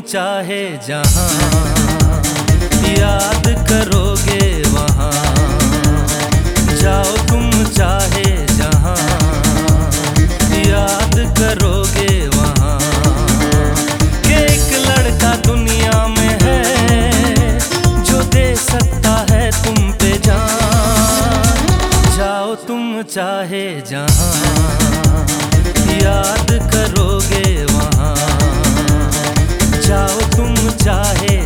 चाहे जहाँ याद करोगे वहाँ। जाओ तुम चाहे जहाँ, याद करोगे वहाँ। एक लड़का दुनिया में है जो दे सकता है तुम पे जान। जाओ तुम चाहे जहाँ, याद करोगे जाओ तुम चाहे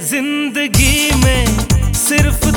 ज़िंदगी में सिर्फ़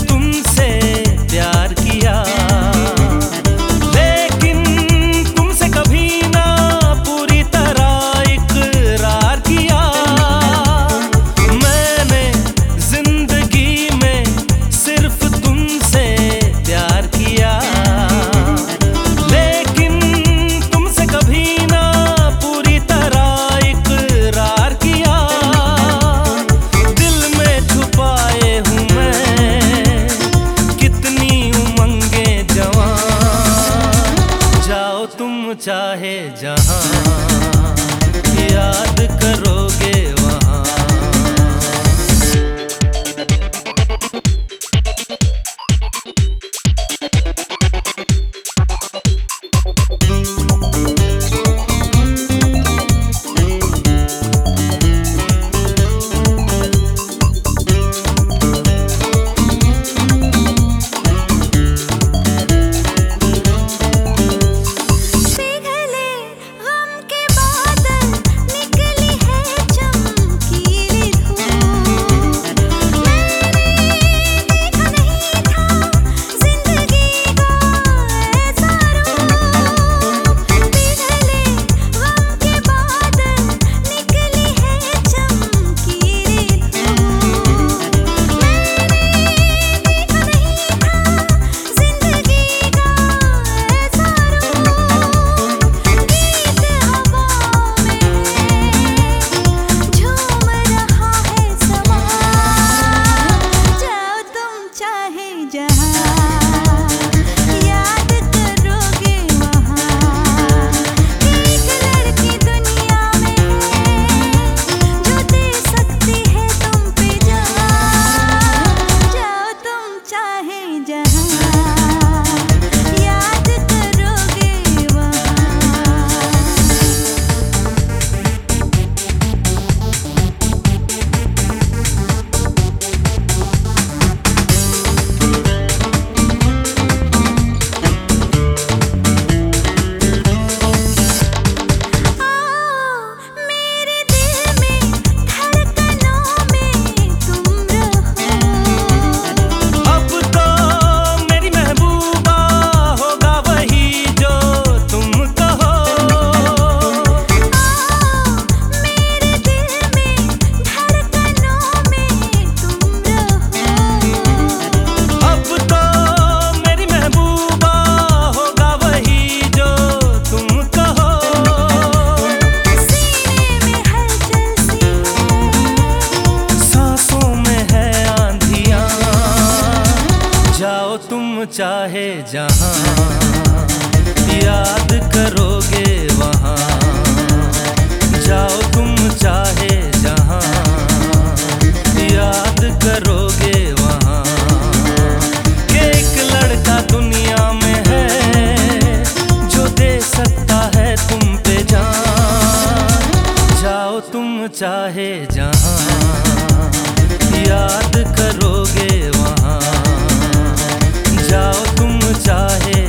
याद करोगे वहाँ। जाओ तुम चाहे जहाँ। याद करोगे वहाँ। एक लड़का दुनिया में है जो दे सकता है तुम पे जान। जाओ तुम चाहे जहाँ। याद करोगे वहाँ। जाओ तुम चाहे